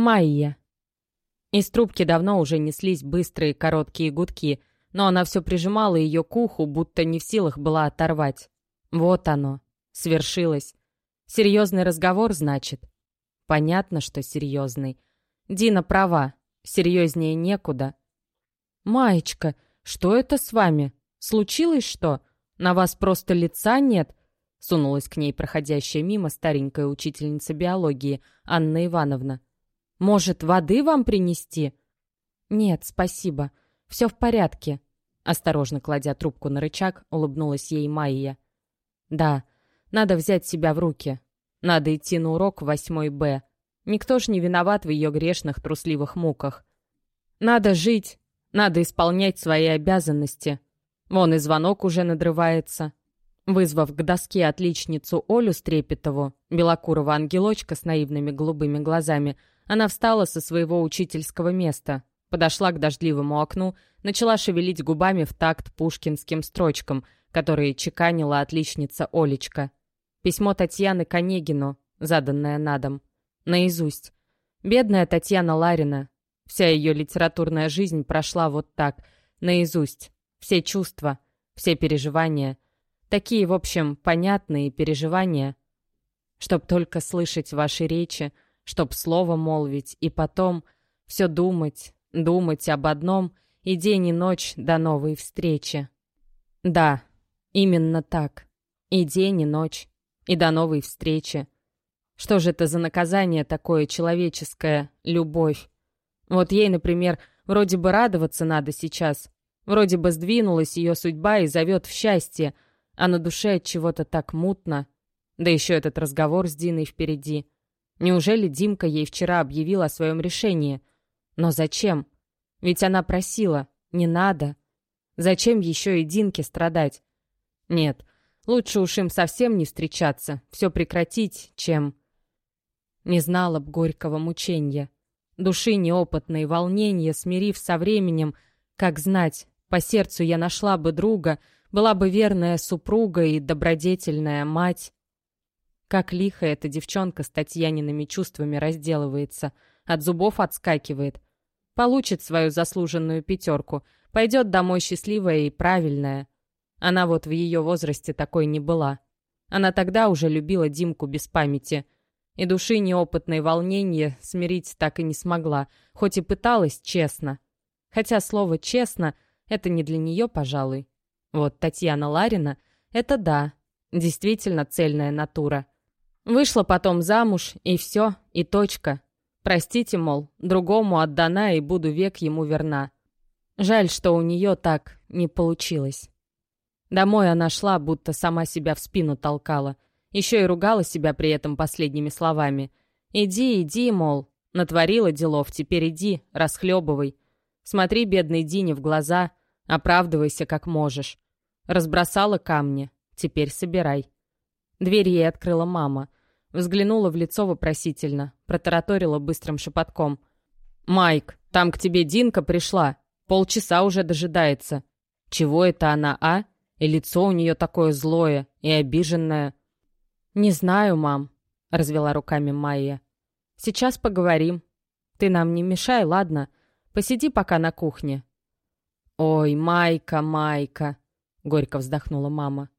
Майя. Из трубки давно уже неслись быстрые короткие гудки, но она все прижимала ее к уху, будто не в силах была оторвать. Вот оно. Свершилось. Серьезный разговор, значит? Понятно, что серьезный. Дина права. Серьезнее некуда. «Маечка, что это с вами? Случилось что? На вас просто лица нет?» Сунулась к ней проходящая мимо старенькая учительница биологии Анна Ивановна. «Может, воды вам принести?» «Нет, спасибо. Все в порядке», — осторожно кладя трубку на рычаг, улыбнулась ей Майя. «Да, надо взять себя в руки. Надо идти на урок в 8 Б. Никто ж не виноват в ее грешных трусливых муках. Надо жить, надо исполнять свои обязанности. Вон и звонок уже надрывается. Вызвав к доске отличницу Олю Стрепетову, белокурого ангелочка с наивными голубыми глазами, она встала со своего учительского места, подошла к дождливому окну, начала шевелить губами в такт пушкинским строчкам, которые чеканила отличница Олечка. Письмо Татьяны Конегину, заданное на дом. Наизусть. Бедная Татьяна Ларина. Вся ее литературная жизнь прошла вот так, наизусть. Все чувства, все переживания. Такие, в общем, понятные переживания. Чтоб только слышать ваши речи, чтоб слово молвить, и потом все думать, думать об одном и день и ночь до новой встречи. Да, именно так. И день, и ночь, и до новой встречи. Что же это за наказание такое человеческое, любовь? Вот ей, например, вроде бы радоваться надо сейчас. Вроде бы сдвинулась ее судьба и зовет в счастье, а на душе от чего-то так мутно. Да еще этот разговор с Диной впереди. Неужели Димка ей вчера объявил о своем решении? Но зачем? Ведь она просила. Не надо. Зачем еще и Динке страдать? Нет, лучше уж им совсем не встречаться, все прекратить, чем... Не знала б горького мучения души неопытной, волнения, смирив со временем, как знать, по сердцу я нашла бы друга, была бы верная супруга и добродетельная мать. Как лихо эта девчонка с Татьяниными чувствами разделывается, от зубов отскакивает. Получит свою заслуженную пятерку, пойдет домой счастливая и правильная. Она вот в ее возрасте такой не была. Она тогда уже любила Димку без памяти — и души неопытной волнения смирить так и не смогла, хоть и пыталась честно. Хотя слово «честно» — это не для нее, пожалуй. Вот Татьяна Ларина — это да, действительно цельная натура. Вышла потом замуж, и все, и точка. Простите, мол, другому отдана и буду век ему верна. Жаль, что у нее так не получилось. Домой она шла, будто сама себя в спину толкала — еще и ругала себя при этом последними словами. «Иди, иди, мол, натворила делов, теперь иди, расхлебывай. Смотри бедной Дине в глаза, оправдывайся как можешь. Разбросала камни, теперь собирай». Дверь ей открыла мама. Взглянула в лицо вопросительно, протараторила быстрым шепотком. «Майк, там к тебе Динка пришла. Полчаса уже дожидается. Чего это она, а? И лицо у нее такое злое и обиженное. «Не знаю, мам», — развела руками Майя. «Сейчас поговорим. Ты нам не мешай, ладно? Посиди пока на кухне». «Ой, Майка, Майка», — горько вздохнула мама.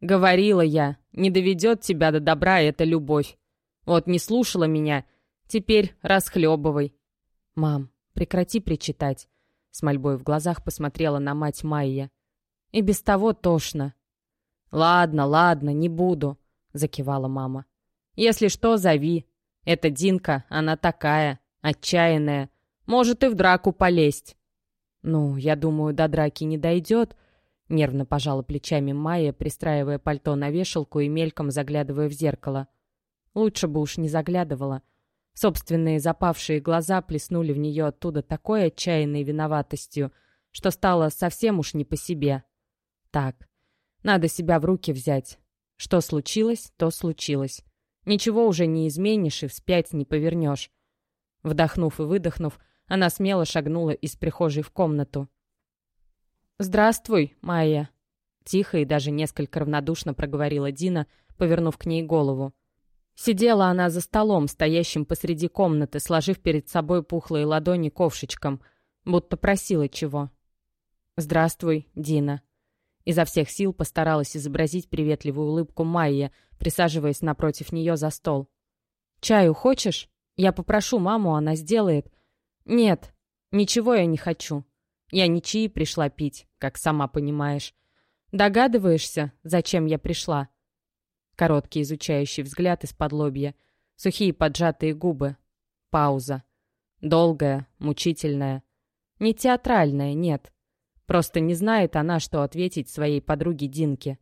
«Говорила я, не доведет тебя до добра эта любовь. Вот не слушала меня, теперь расхлебывай». «Мам, прекрати причитать», — с мольбой в глазах посмотрела на мать Майя. «И без того тошно». «Ладно, ладно, не буду», закивала мама. «Если что, зови. Это Динка, она такая, отчаянная. Может и в драку полезть». «Ну, я думаю, до драки не дойдет», — нервно пожала плечами Майя, пристраивая пальто на вешалку и мельком заглядывая в зеркало. Лучше бы уж не заглядывала. Собственные запавшие глаза плеснули в нее оттуда такой отчаянной виноватостью, что стало совсем уж не по себе. Так, надо себя в руки взять. Что случилось, то случилось. Ничего уже не изменишь и вспять не повернешь. Вдохнув и выдохнув, она смело шагнула из прихожей в комнату. «Здравствуй, Майя!» Тихо и даже несколько равнодушно проговорила Дина, повернув к ней голову. Сидела она за столом, стоящим посреди комнаты, сложив перед собой пухлые ладони ковшичком, будто просила чего. «Здравствуй, Дина». Изо всех сил постаралась изобразить приветливую улыбку Майя, присаживаясь напротив нее за стол. «Чаю хочешь? Я попрошу маму, она сделает». «Нет, ничего я не хочу. Я не чаи пришла пить, как сама понимаешь. Догадываешься, зачем я пришла?» Короткий изучающий взгляд из-под лобья. Сухие поджатые губы. Пауза. Долгая, мучительная. Не театральная, нет. Просто не знает она, что ответить своей подруге Динке.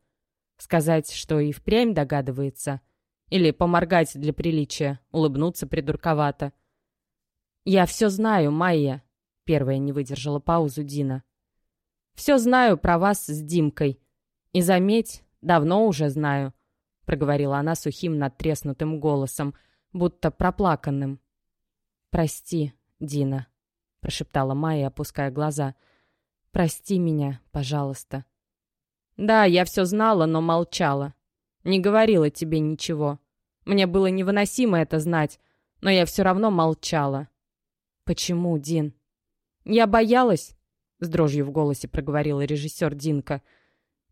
Сказать, что и впрямь догадывается. Или поморгать для приличия, улыбнуться придурковато. «Я все знаю, Майя», — первая не выдержала паузу Дина. «Все знаю про вас с Димкой. И заметь, давно уже знаю. — проговорила она сухим надтреснутым голосом, будто проплаканным. «Прости, Дина», — прошептала Майя, опуская глаза. «Прости меня, пожалуйста». «Да, я все знала, но молчала. Не говорила тебе ничего. Мне было невыносимо это знать, но я все равно молчала». «Почему, Дин?» «Я боялась», — с дрожью в голосе проговорила режиссер Динка.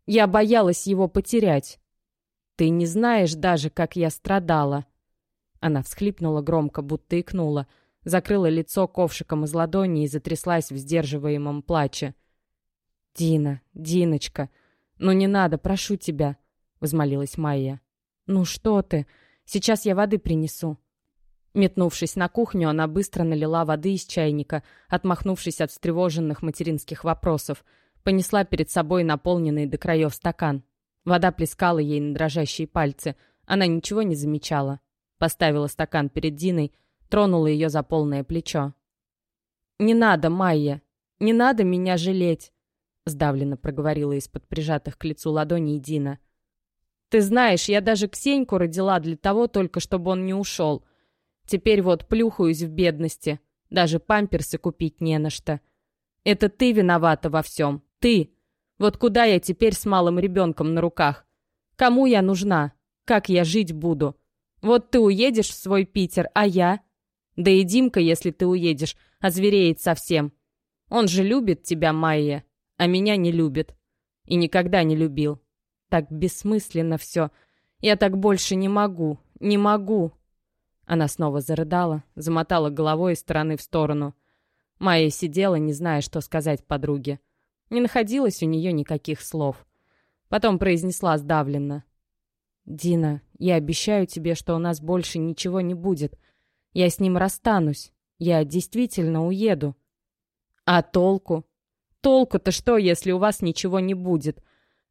«Я боялась его потерять. Ты не знаешь даже, как я страдала!» Она всхлипнула громко, будто икнула, закрыла лицо ковшиком из ладони и затряслась в сдерживаемом плаче. «Дина, Диночка, ну не надо, прошу тебя!» — возмолилась Майя. «Ну что ты? Сейчас я воды принесу». Метнувшись на кухню, она быстро налила воды из чайника, отмахнувшись от встревоженных материнских вопросов, понесла перед собой наполненный до краев стакан. Вода плескала ей на дрожащие пальцы. Она ничего не замечала. Поставила стакан перед Диной, тронула ее за полное плечо. «Не надо, Майя! Не надо меня жалеть!» Сдавленно проговорила из-под прижатых к лицу ладоней Дина. «Ты знаешь, я даже Ксеньку родила для того только, чтобы он не ушел. Теперь вот плюхаюсь в бедности. Даже памперсы купить не на что. Это ты виновата во всем. Ты!» Вот куда я теперь с малым ребенком на руках? Кому я нужна? Как я жить буду? Вот ты уедешь в свой Питер, а я? Да и Димка, если ты уедешь, озвереет совсем. Он же любит тебя, Майя, а меня не любит. И никогда не любил. Так бессмысленно все. Я так больше не могу, не могу. Она снова зарыдала, замотала головой из стороны в сторону. Майя сидела, не зная, что сказать подруге. Не находилось у нее никаких слов. Потом произнесла сдавленно. «Дина, я обещаю тебе, что у нас больше ничего не будет. Я с ним расстанусь. Я действительно уеду». «А толку? Толку-то что, если у вас ничего не будет?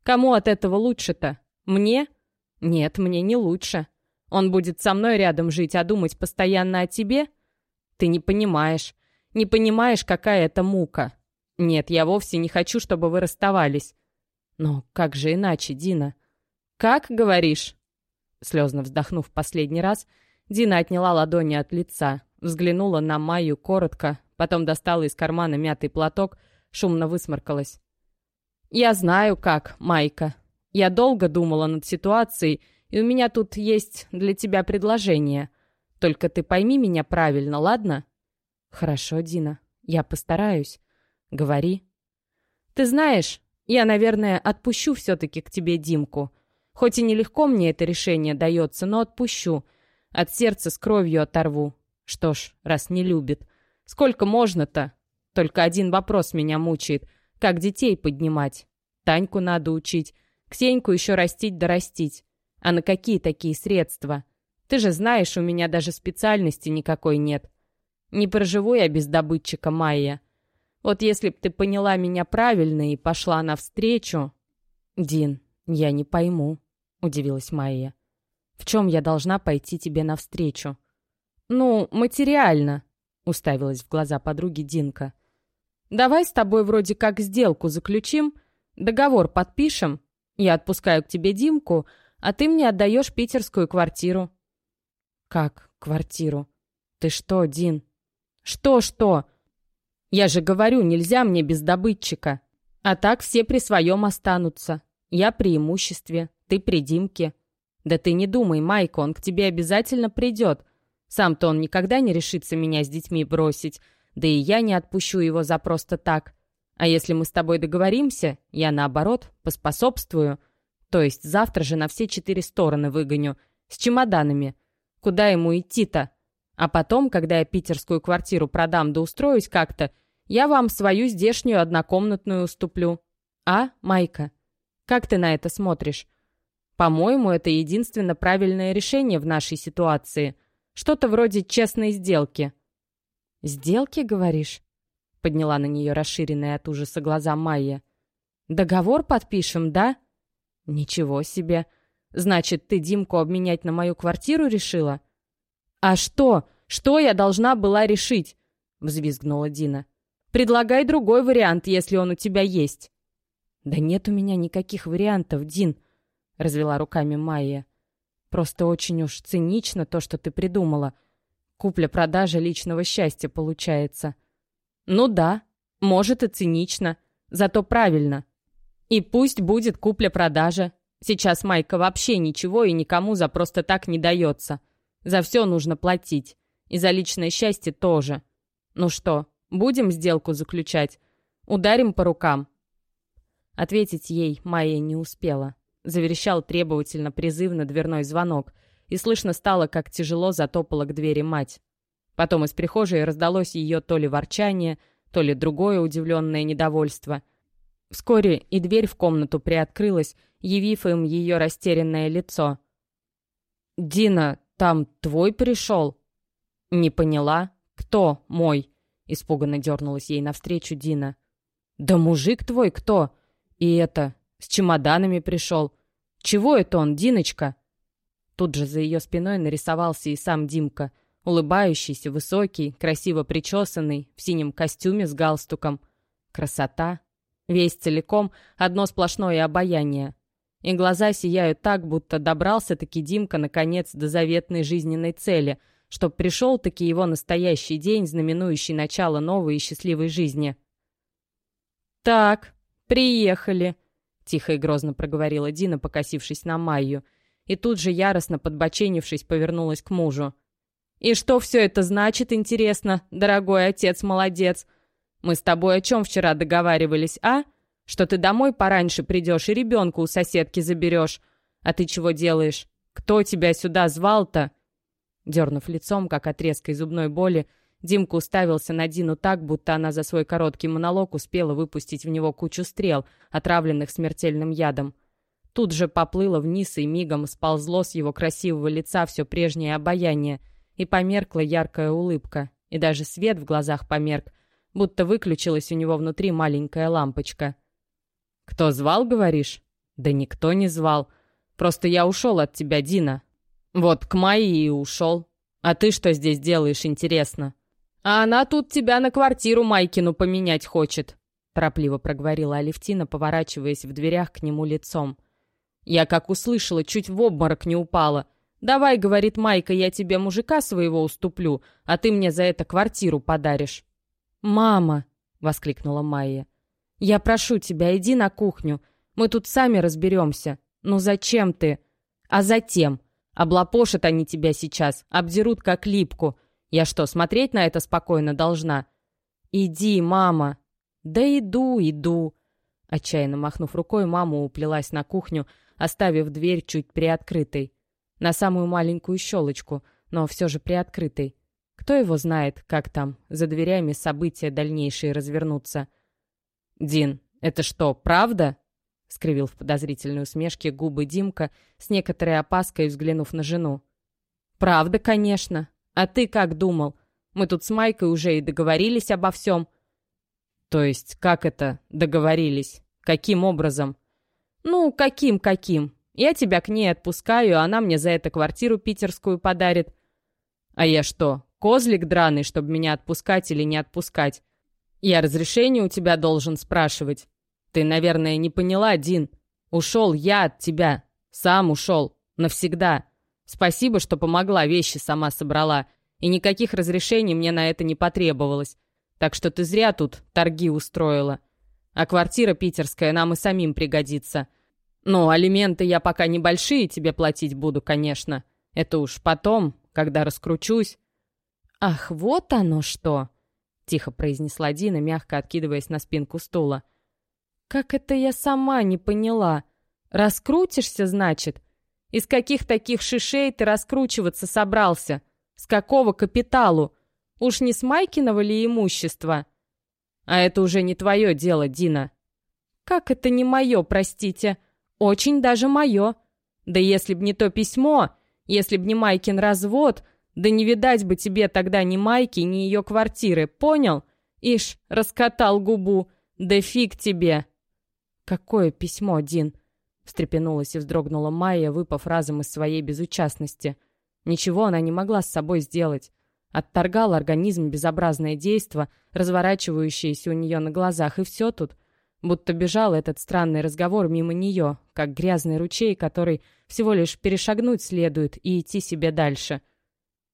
Кому от этого лучше-то? Мне? Нет, мне не лучше. Он будет со мной рядом жить, а думать постоянно о тебе? Ты не понимаешь. Не понимаешь, какая это мука. «Нет, я вовсе не хочу, чтобы вы расставались». «Но как же иначе, Дина?» «Как, говоришь?» Слезно вздохнув последний раз, Дина отняла ладони от лица, взглянула на Майю коротко, потом достала из кармана мятый платок, шумно высморкалась. «Я знаю, как, Майка. Я долго думала над ситуацией, и у меня тут есть для тебя предложение. Только ты пойми меня правильно, ладно?» «Хорошо, Дина, я постараюсь. «Говори». «Ты знаешь, я, наверное, отпущу все-таки к тебе Димку. Хоть и нелегко мне это решение дается, но отпущу. От сердца с кровью оторву. Что ж, раз не любит. Сколько можно-то? Только один вопрос меня мучает. Как детей поднимать? Таньку надо учить. Ксеньку еще растить да растить. А на какие такие средства? Ты же знаешь, у меня даже специальности никакой нет. Не проживу я без добытчика Майя. Вот если б ты поняла меня правильно и пошла навстречу...» «Дин, я не пойму», — удивилась Майя. «В чем я должна пойти тебе навстречу?» «Ну, материально», — уставилась в глаза подруги Динка. «Давай с тобой вроде как сделку заключим, договор подпишем. Я отпускаю к тебе Димку, а ты мне отдаешь питерскую квартиру». «Как квартиру? Ты что, Дин?» «Что-что? Я же говорю, нельзя мне без добытчика. А так все при своем останутся. Я при имуществе, ты при Димке. «Да ты не думай, Майка, он к тебе обязательно придет. Сам-то он никогда не решится меня с детьми бросить, да и я не отпущу его за просто так. А если мы с тобой договоримся, я, наоборот, поспособствую. То есть завтра же на все четыре стороны выгоню, с чемоданами. Куда ему идти-то? А потом, когда я питерскую квартиру продам да устроюсь как-то, я вам свою здешнюю однокомнатную уступлю. А, Майка, как ты на это смотришь? По-моему, это единственно правильное решение в нашей ситуации. Что-то вроде честной сделки. «Сделки, говоришь?» Подняла на нее расширенные от ужаса глаза Майя. «Договор подпишем, да?» «Ничего себе! Значит, ты Димку обменять на мою квартиру решила?» «А что? Что я должна была решить?» Взвизгнула Дина. «Предлагай другой вариант, если он у тебя есть». «Да нет у меня никаких вариантов, Дин», — развела руками Майя. «Просто очень уж цинично то, что ты придумала. Купля-продажа личного счастья получается». «Ну да, может и цинично, зато правильно. И пусть будет купля-продажа. Сейчас Майка вообще ничего и никому за просто так не дается. За все нужно платить. И за личное счастье тоже. Ну что, будем сделку заключать? Ударим по рукам?» Ответить ей Майя не успела. Заверещал требовательно призывно дверной звонок, и слышно стало, как тяжело затопала к двери мать. Потом из прихожей раздалось ее то ли ворчание, то ли другое удивленное недовольство. Вскоре и дверь в комнату приоткрылась, явив им ее растерянное лицо. «Дина, там твой пришел?» «Не поняла? Кто мой?» Испуганно дернулась ей навстречу Дина. «Да мужик твой кто? И это, с чемоданами пришел. Чего это он, Диночка?» Тут же за ее спиной нарисовался и сам Димка, улыбающийся, высокий, красиво причесанный, в синем костюме с галстуком. Красота. Весь целиком одно сплошное обаяние. И глаза сияют так, будто добрался-таки Димка наконец до заветной жизненной цели, чтоб пришел-таки его настоящий день, знаменующий начало новой и счастливой жизни. «Так, приехали», — тихо и грозно проговорила Дина, покосившись на Майю, и тут же, яростно подбоченившись, повернулась к мужу. «И что все это значит, интересно, дорогой отец-молодец? Мы с тобой о чем вчера договаривались, а? Что ты домой пораньше придешь и ребенка у соседки заберешь. А ты чего делаешь? Кто тебя сюда звал-то?» Дернув лицом, как от резкой зубной боли, Димка уставился на Дину так, будто она за свой короткий монолог успела выпустить в него кучу стрел, отравленных смертельным ядом. Тут же поплыло вниз и мигом сползло с его красивого лица все прежнее обаяние — и померкла яркая улыбка, и даже свет в глазах померк, будто выключилась у него внутри маленькая лампочка. «Кто звал, говоришь?» «Да никто не звал. Просто я ушел от тебя, Дина. Вот к Майе и ушел. А ты что здесь делаешь, интересно?» «А она тут тебя на квартиру Майкину поменять хочет», торопливо проговорила Алевтина, поворачиваясь в дверях к нему лицом. Я, как услышала, чуть в обморок не упала. «Давай, — говорит Майка, — я тебе мужика своего уступлю, а ты мне за это квартиру подаришь». «Мама!» — воскликнула Майя. «Я прошу тебя, иди на кухню. Мы тут сами разберемся. Ну зачем ты?» «А затем. Облапошат они тебя сейчас, обдерут как липку. Я что, смотреть на это спокойно должна?» «Иди, мама!» «Да иду, иду!» Отчаянно махнув рукой, мама уплелась на кухню, оставив дверь чуть приоткрытой на самую маленькую щелочку, но все же приоткрытой. Кто его знает, как там, за дверями события дальнейшие развернутся. «Дин, это что, правда?» — скривил в подозрительной усмешке губы Димка, с некоторой опаской взглянув на жену. «Правда, конечно. А ты как думал? Мы тут с Майкой уже и договорились обо всем». «То есть, как это договорились? Каким образом?» «Ну, каким-каким? Я тебя к ней отпускаю, она мне за это квартиру питерскую подарит. А я что, козлик драный, чтобы меня отпускать или не отпускать? Я разрешение у тебя должен спрашивать. Ты, наверное, не поняла, Дин. Ушел я от тебя. Сам ушел. Навсегда. Спасибо, что помогла, вещи сама собрала. И никаких разрешений мне на это не потребовалось. Так что ты зря тут торги устроила. А квартира питерская нам и самим пригодится. «Ну, алименты я пока небольшие тебе платить буду, конечно. Это уж потом, когда раскручусь». «Ах, вот оно что!» — тихо произнесла Дина, мягко откидываясь на спинку стула. «Как это я сама не поняла? Раскрутишься, значит? Из каких таких шишей ты раскручиваться собрался? С какого капиталу? Уж не с Майкиного ли имущества?» «А это уже не твое дело, Дина». «Как это не мое, простите? Очень даже мое. Да если б не то письмо, если б не Майкин развод, да не видать бы тебе тогда ни Майки, ни ее квартиры, понял? Ишь, раскатал губу. Да фиг тебе!» «Какое письмо, Дин?» Встрепенулась и вздрогнула Майя, выпав разом из своей безучастности. Ничего она не могла с собой сделать. Отторгал организм безобразное действо, разворачивающееся у нее на глазах, и все тут. Будто бежал этот странный разговор мимо нее, как грязный ручей, который всего лишь перешагнуть следует и идти себе дальше —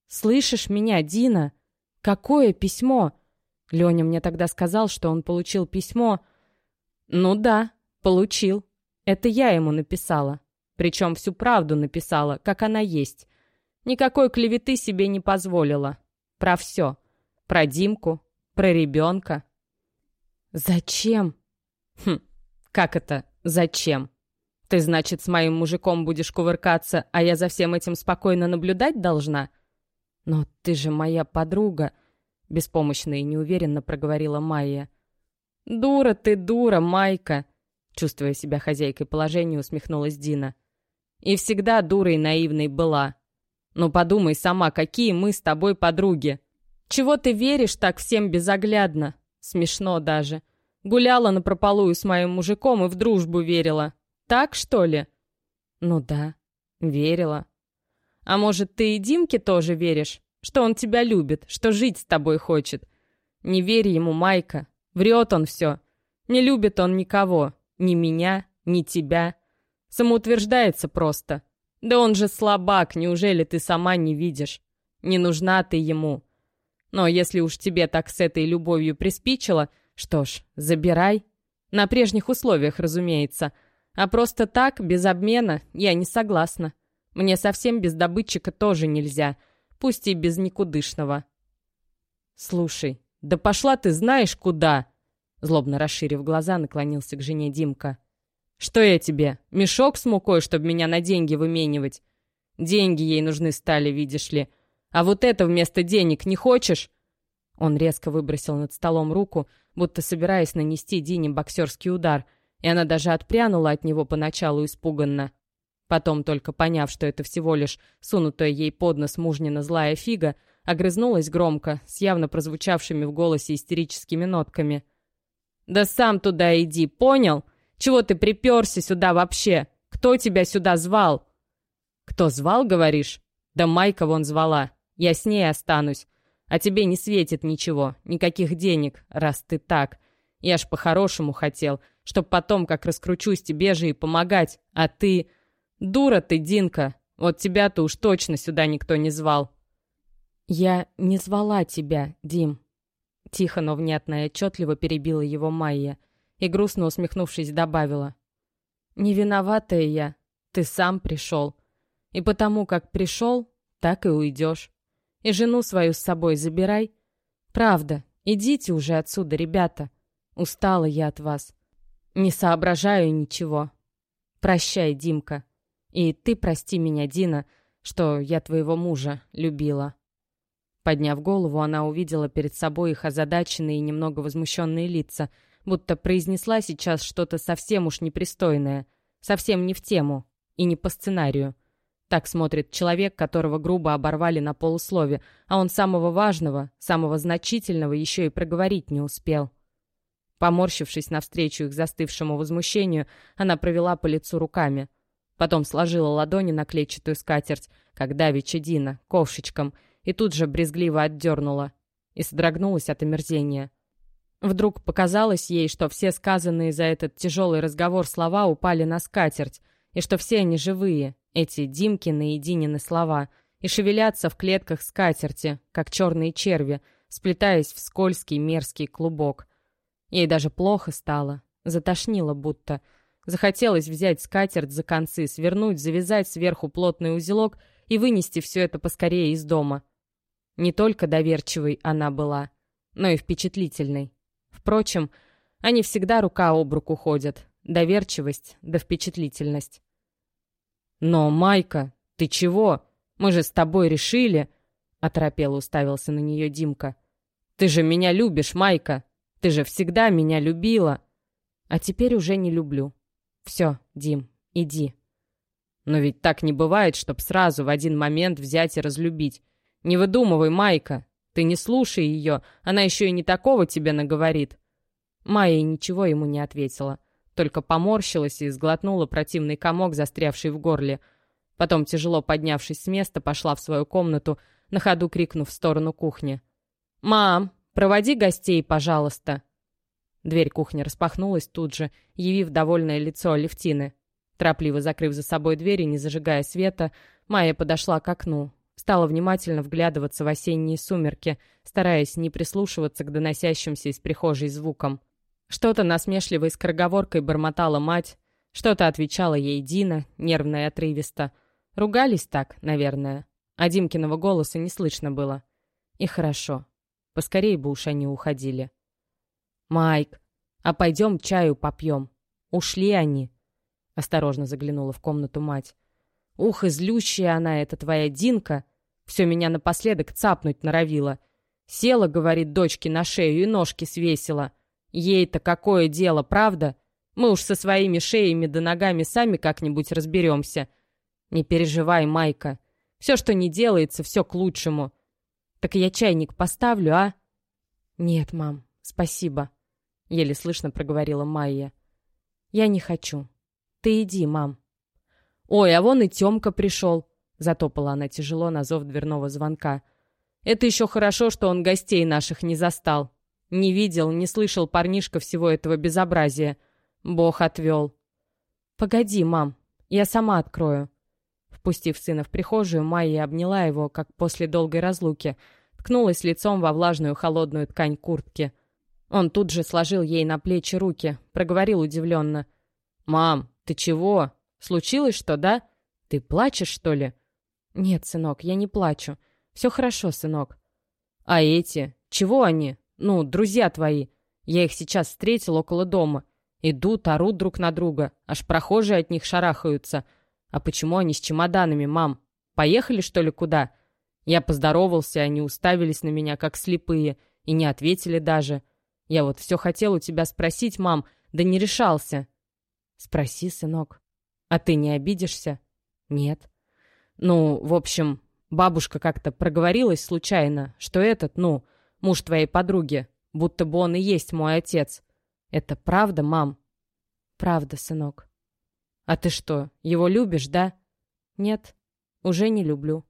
«Слышишь меня, Дина? Какое письмо?» Леня мне тогда сказал, что он получил письмо. «Ну да, получил. Это я ему написала. Причем всю правду написала, как она есть. Никакой клеветы себе не позволила. Про все. Про Димку, про ребенка». «Зачем?» «Хм, как это «зачем»?» Ты, значит, с моим мужиком будешь кувыркаться, а я за всем этим спокойно наблюдать должна?» «Но ты же моя подруга», — беспомощно и неуверенно проговорила Майя. «Дура ты, дура, Майка!» Чувствуя себя хозяйкой положения, усмехнулась Дина. «И всегда дурой наивной была. Ну подумай сама, какие мы с тобой подруги. Чего ты веришь так всем безоглядно? Смешно даже. Гуляла на прополую с моим мужиком и в дружбу верила. Так, что ли?» «Ну да, верила», а может, ты и Димке тоже веришь? Что он тебя любит, что жить с тобой хочет? Не верь ему, Майка. Врет он все. Не любит он никого. Ни меня, ни тебя. Самоутверждается просто. Да он же слабак, неужели ты сама не видишь? Не нужна ты ему. Но если уж тебе так с этой любовью приспичило, что ж, забирай. На прежних условиях, разумеется. А просто так, без обмена, я не согласна. Мне совсем без добытчика тоже нельзя, пусть и без никудышного. «Слушай, да пошла ты знаешь куда!» Злобно расширив глаза, наклонился к жене Димка. «Что я тебе, мешок с мукой, чтобы меня на деньги выменивать? Деньги ей нужны стали, видишь ли. А вот это вместо денег не хочешь?» Он резко выбросил над столом руку, будто собираясь нанести Дине боксерский удар, и она даже отпрянула от него поначалу испуганно. Потом, только поняв, что это всего лишь сунутая ей под нос мужнина злая фига, огрызнулась громко, с явно прозвучавшими в голосе истерическими нотками. «Да сам туда иди, понял? Чего ты приперся сюда вообще? Кто тебя сюда звал?» «Кто звал, говоришь?» «Да Майка вон звала. Я с ней останусь. А тебе не светит ничего, никаких денег, раз ты так. Я ж по-хорошему хотел, чтоб потом, как раскручусь, тебе же и помогать, а ты...» «Дура ты, Динка! Вот тебя-то уж точно сюда никто не звал!» «Я не звала тебя, Дим!» Тихо, но внятно и отчетливо перебила его Майя и, грустно усмехнувшись, добавила. «Не виноватая я, ты сам пришел. И потому как пришел, так и уйдешь. И жену свою с собой забирай. Правда, идите уже отсюда, ребята. Устала я от вас. Не соображаю ничего. Прощай, Димка». И ты прости меня, Дина, что я твоего мужа любила». Подняв голову, она увидела перед собой их озадаченные и немного возмущенные лица, будто произнесла сейчас что-то совсем уж непристойное, совсем не в тему и не по сценарию. Так смотрит человек, которого грубо оборвали на полуслове, а он самого важного, самого значительного еще и проговорить не успел. Поморщившись навстречу их застывшему возмущению, она провела по лицу руками — Потом сложила ладони на клетчатую скатерть, как давеча Дина, ковшичком, и тут же брезгливо отдернула. И содрогнулась от омерзения. Вдруг показалось ей, что все сказанные за этот тяжелый разговор слова упали на скатерть, и что все они живые, эти Димкины и Динины слова, и шевелятся в клетках скатерти, как черные черви, сплетаясь в скользкий мерзкий клубок. Ей даже плохо стало, затошнило будто — Захотелось взять скатерть за концы, свернуть, завязать сверху плотный узелок и вынести все это поскорее из дома. Не только доверчивой она была, но и впечатлительной. Впрочем, они всегда рука об руку ходят. Доверчивость да впечатлительность. «Но, Майка, ты чего? Мы же с тобой решили...» Оторопело уставился на нее Димка. «Ты же меня любишь, Майка! Ты же всегда меня любила!» «А теперь уже не люблю. Все, Дим, иди». «Но ведь так не бывает, чтоб сразу в один момент взять и разлюбить. Не выдумывай, Майка. Ты не слушай ее, она еще и не такого тебе наговорит». Майя ничего ему не ответила, только поморщилась и сглотнула противный комок, застрявший в горле. Потом, тяжело поднявшись с места, пошла в свою комнату, на ходу крикнув в сторону кухни. «Мам, проводи гостей, пожалуйста!» Дверь кухни распахнулась тут же, явив довольное лицо Алевтины. Торопливо закрыв за собой дверь и не зажигая света, Майя подошла к окну, стала внимательно вглядываться в осенние сумерки, стараясь не прислушиваться к доносящимся из прихожей звукам. Что-то насмешливой скороговоркой бормотала мать, что-то отвечала ей Дина, нервно и отрывисто. Ругались так, наверное. А Димкиного голоса не слышно было. И хорошо. Поскорее бы уж они уходили. «Майк, а пойдем чаю попьем. Ушли они». Осторожно заглянула в комнату мать. «Ух, и злющая она, эта твоя Динка. Все меня напоследок цапнуть норовила. Села, говорит, дочке на шею и ножки свесила. Ей-то какое дело, правда? Мы уж со своими шеями да ногами сами как-нибудь разберемся. Не переживай, Майка. Все, что не делается, все к лучшему. Так я чайник поставлю, а? Нет, мам, спасибо. Еле слышно проговорила Майя. Я не хочу. Ты иди, мам. Ой, а вон и Тёмка пришел. Затопала она тяжело на зов дверного звонка. Это еще хорошо, что он гостей наших не застал. Не видел, не слышал парнишка всего этого безобразия. Бог отвел. «Погоди, мам, я сама открою». Впустив сына в прихожую, Майя обняла его, как после долгой разлуки, ткнулась лицом во влажную холодную ткань куртки. Он тут же сложил ей на плечи руки, проговорил удивленно. «Мам, ты чего? Случилось что, да? Ты плачешь, что ли?» «Нет, сынок, я не плачу. Все хорошо, сынок». «А эти? Чего они? Ну, друзья твои. Я их сейчас встретил около дома. Идут, орут друг на друга. Аж прохожие от них шарахаются. А почему они с чемоданами, мам? Поехали, что ли, куда? Я поздоровался, они уставились на меня, как слепые, и не ответили даже. Я вот все хотел у тебя спросить, мам, да не решался. Спроси, сынок. А ты не обидишься? Нет. Ну, в общем, бабушка как-то проговорилась случайно, что этот, ну, муж твоей подруги, будто бы он и есть мой отец. Это правда, мам? Правда, сынок. А ты что, его любишь, да? Нет, уже не люблю.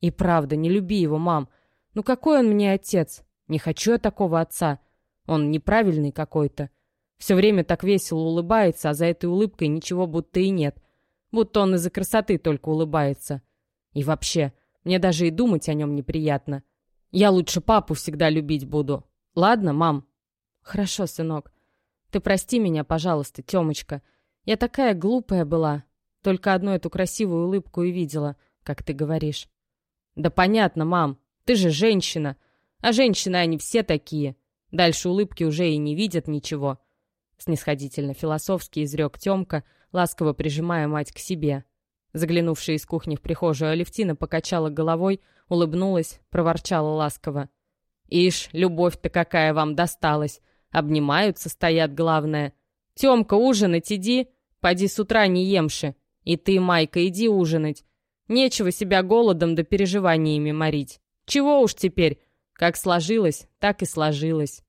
И правда, не люби его, мам. Ну какой он мне отец? Не хочу я такого отца. Он неправильный какой-то. Все время так весело улыбается, а за этой улыбкой ничего будто и нет. Будто он из-за красоты только улыбается. И вообще, мне даже и думать о нем неприятно. Я лучше папу всегда любить буду. Ладно, мам?» «Хорошо, сынок. Ты прости меня, пожалуйста, Тёмочка. Я такая глупая была. Только одну эту красивую улыбку и видела, как ты говоришь». «Да понятно, мам. Ты же женщина. А женщины они все такие. Дальше улыбки уже и не видят ничего». Снисходительно философски изрек Тёмка, ласково прижимая мать к себе. Заглянувшая из кухни в прихожую Алевтина покачала головой, улыбнулась, проворчала ласково. «Ишь, любовь-то какая вам досталась! Обнимаются, стоят, главное. Тёмка, ужинать иди! Поди с утра не емши! И ты, Майка, иди ужинать! Нечего себя голодом да переживаниями морить! Чего уж теперь? Как сложилось, так и сложилось!»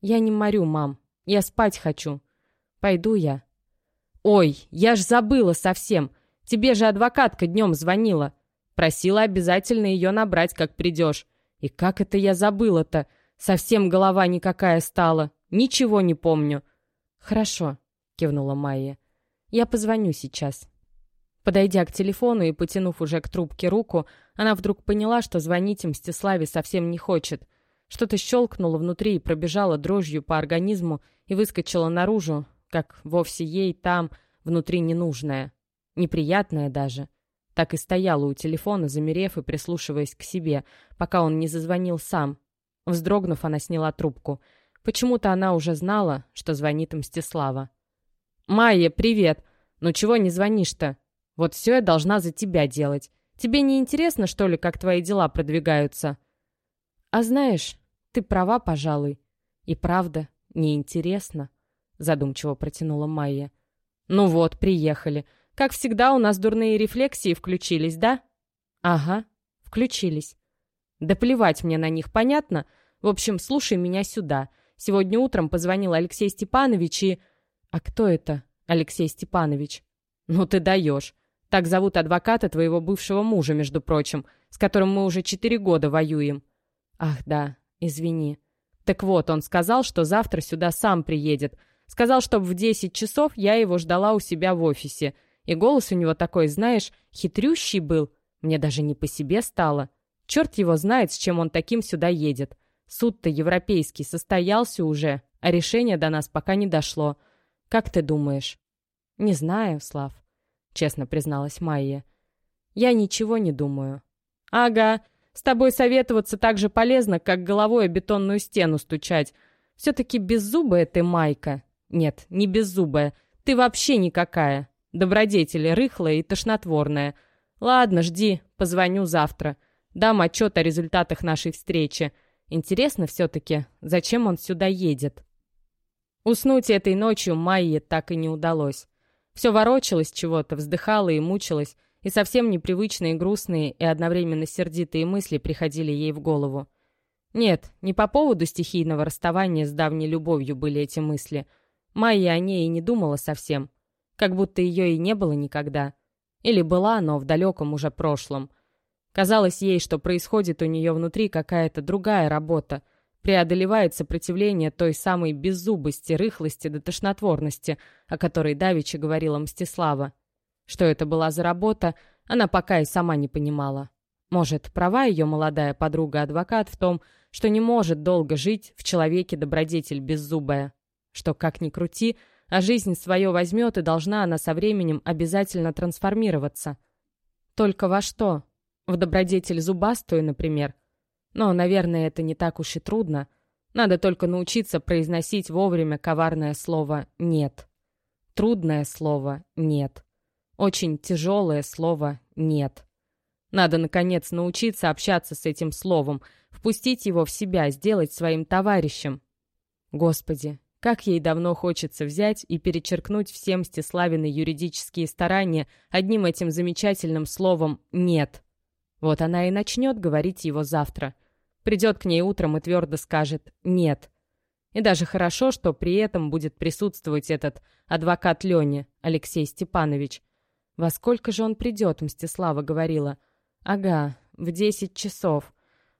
«Я не морю, мам. Я спать хочу. Пойду я». «Ой, я ж забыла совсем!» Тебе же адвокатка днем звонила. Просила обязательно ее набрать, как придешь. И как это я забыла-то? Совсем голова никакая стала. Ничего не помню. Хорошо, кивнула Майя. Я позвоню сейчас. Подойдя к телефону и потянув уже к трубке руку, она вдруг поняла, что звонить Мстиславе совсем не хочет. Что-то щелкнуло внутри и пробежало дрожью по организму и выскочило наружу, как вовсе ей там внутри ненужное, неприятное даже. Так и стояла у телефона, замерев и прислушиваясь к себе, пока он не зазвонил сам. Вздрогнув, она сняла трубку. Почему-то она уже знала, что звонит Мстислава. «Майя, привет! Ну чего не звонишь-то? Вот все я должна за тебя делать. Тебе не интересно, что ли, как твои дела продвигаются?» «А знаешь, ты права, пожалуй. И правда, неинтересно», — задумчиво протянула Майя. «Ну вот, приехали. Как всегда, у нас дурные рефлексии включились, да?» «Ага, включились». «Да плевать мне на них, понятно? В общем, слушай меня сюда. Сегодня утром позвонил Алексей Степанович и...» «А кто это, Алексей Степанович?» «Ну ты даешь. Так зовут адвоката твоего бывшего мужа, между прочим, с которым мы уже четыре года воюем». «Ах, да, извини». «Так вот, он сказал, что завтра сюда сам приедет. Сказал, чтобы в десять часов я его ждала у себя в офисе. И голос у него такой, знаешь, хитрющий был. Мне даже не по себе стало. Черт его знает, с чем он таким сюда едет. Суд-то европейский состоялся уже, а решение до нас пока не дошло. Как ты думаешь?» «Не знаю, Слав», — честно призналась Майя. «Я ничего не думаю». «Ага, с тобой советоваться так же полезно, как головой о бетонную стену стучать. Все-таки беззубая ты, Майка. Нет, не беззубая. Ты вообще никакая. Добродетель рыхлая и тошнотворная. Ладно, жди, позвоню завтра. Дам отчет о результатах нашей встречи. Интересно все-таки, зачем он сюда едет?» Уснуть этой ночью Майе так и не удалось. Все ворочалось чего-то, вздыхало и мучилось, и совсем непривычные, грустные и одновременно сердитые мысли приходили ей в голову. Нет, не по поводу стихийного расставания с давней любовью были эти мысли. Майя о ней и не думала совсем. Как будто ее и не было никогда. Или была, но в далеком уже прошлом. Казалось ей, что происходит у нее внутри какая-то другая работа — преодолевает сопротивление той самой беззубости, рыхлости до тошнотворности, о которой Давича говорила Мстислава. Что это была за работа, она пока и сама не понимала. Может, права ее молодая подруга-адвокат в том, что не может долго жить в человеке добродетель беззубая. Что, как ни крути, а жизнь свое возьмет, и должна она со временем обязательно трансформироваться. Только во что? В добродетель зубастую, например – но, наверное, это не так уж и трудно. Надо только научиться произносить вовремя коварное слово «нет». Трудное слово «нет». Очень тяжелое слово «нет». Надо, наконец, научиться общаться с этим словом, впустить его в себя, сделать своим товарищем. Господи, как ей давно хочется взять и перечеркнуть все Мстиславины юридические старания одним этим замечательным словом «нет». Вот она и начнет говорить его завтра. Придет к ней утром и твердо скажет «нет». И даже хорошо, что при этом будет присутствовать этот адвокат Лени, Алексей Степанович. Во сколько же он придет, Мстислава говорила. Ага, в десять часов.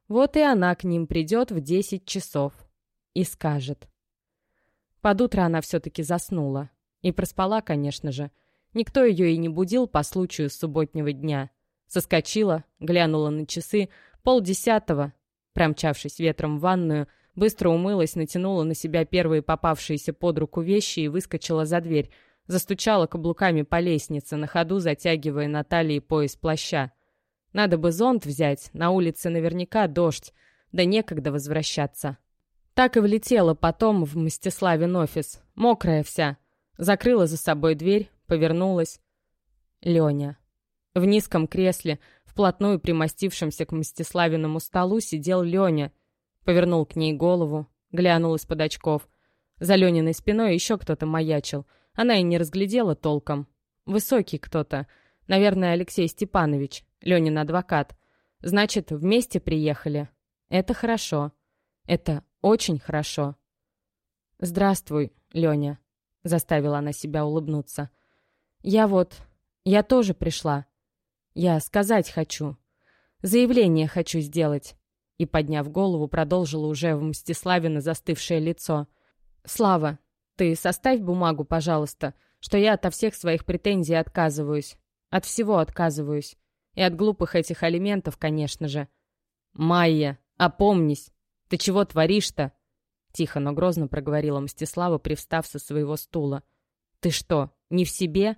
Вот и она к ним придет в десять часов. И скажет. Под утро она все-таки заснула. И проспала, конечно же. Никто ее и не будил по случаю субботнего дня. Соскочила, глянула на часы, полдесятого, Промчавшись ветром в ванную, быстро умылась, натянула на себя первые попавшиеся под руку вещи и выскочила за дверь. Застучала каблуками по лестнице, на ходу затягивая на талии пояс плаща. Надо бы зонт взять, на улице наверняка дождь, да некогда возвращаться. Так и влетела потом в Мстиславин офис, мокрая вся. Закрыла за собой дверь, повернулась. Леня. В низком кресле, Вплотную примостившимся к Мстиславиному столу сидел Леня. Повернул к ней голову, глянул из-под очков. За Лениной спиной еще кто-то маячил. Она и не разглядела толком. Высокий кто-то. Наверное, Алексей Степанович, Ленин адвокат. Значит, вместе приехали. Это хорошо. Это очень хорошо. «Здравствуй, Леня», — заставила она себя улыбнуться. «Я вот... Я тоже пришла. Я сказать хочу. Заявление хочу сделать. И, подняв голову, продолжила уже в Мстиславина застывшее лицо. «Слава, ты составь бумагу, пожалуйста, что я ото всех своих претензий отказываюсь. От всего отказываюсь. И от глупых этих алиментов, конечно же. Майя, опомнись! Ты чего творишь-то?» Тихо, но грозно проговорила Мстислава, привстав со своего стула. «Ты что, не в себе?»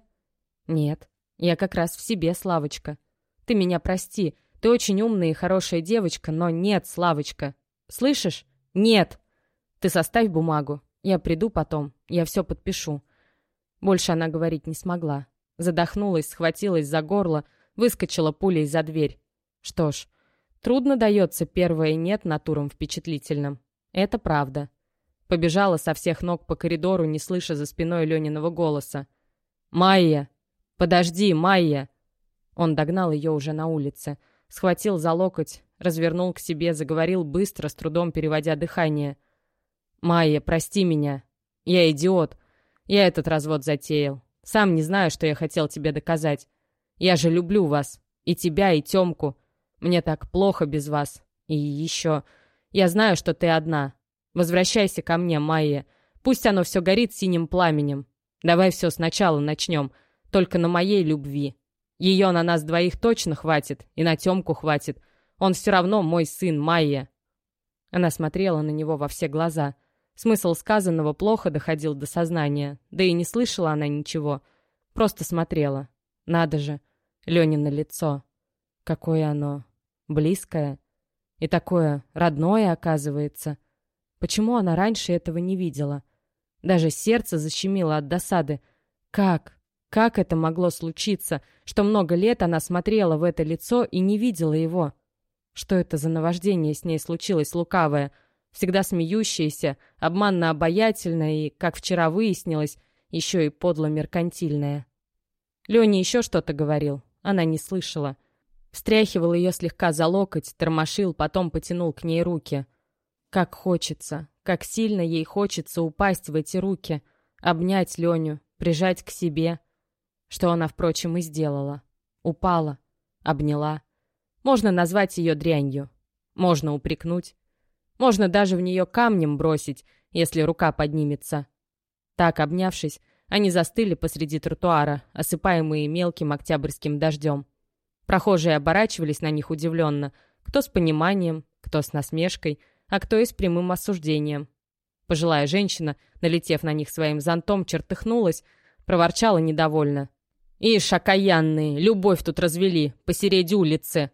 «Нет, я как раз в себе, Славочка. Ты меня прости, ты очень умная и хорошая девочка, но нет, Славочка. Слышишь? Нет! Ты составь бумагу, я приду потом, я все подпишу». Больше она говорить не смогла. Задохнулась, схватилась за горло, выскочила пулей за дверь. Что ж, трудно дается первое «нет» натурам впечатлительным. Это правда. Побежала со всех ног по коридору, не слыша за спиной Лениного голоса. «Майя! Подожди, Майя!» Он догнал ее уже на улице, схватил за локоть, развернул к себе, заговорил быстро, с трудом переводя дыхание. «Майя, прости меня. Я идиот. Я этот развод затеял. Сам не знаю, что я хотел тебе доказать. Я же люблю вас. И тебя, и Тёмку. Мне так плохо без вас. И еще. Я знаю, что ты одна. Возвращайся ко мне, Майя. Пусть оно все горит синим пламенем. Давай все сначала начнем. Только на моей любви. Ее на нас двоих точно хватит. И на Тёмку хватит. Он все равно мой сын, Майя. Она смотрела на него во все глаза — Смысл сказанного плохо доходил до сознания, да и не слышала она ничего. Просто смотрела. Надо же, Ленина лицо. Какое оно близкое. И такое родное, оказывается. Почему она раньше этого не видела? Даже сердце защемило от досады. Как? Как это могло случиться, что много лет она смотрела в это лицо и не видела его? Что это за наваждение с ней случилось лукавое — всегда смеющаяся, обманно-обаятельная и, как вчера выяснилось, еще и подло-меркантильная. Леня еще что-то говорил, она не слышала. Встряхивал ее слегка за локоть, тормошил, потом потянул к ней руки. Как хочется, как сильно ей хочется упасть в эти руки, обнять Леню, прижать к себе. Что она, впрочем, и сделала. Упала, обняла. Можно назвать ее дрянью. Можно упрекнуть. Можно даже в нее камнем бросить, если рука поднимется. Так, обнявшись, они застыли посреди тротуара, осыпаемые мелким октябрьским дождем. Прохожие оборачивались на них удивленно, кто с пониманием, кто с насмешкой, а кто и с прямым осуждением. Пожилая женщина, налетев на них своим зонтом, чертыхнулась, проворчала недовольно. «Ишь, окаянные, любовь тут развели, посередь улицы!»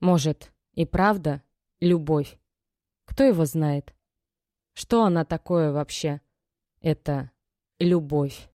Может, и правда любовь? Кто его знает? Что она такое вообще? Это любовь.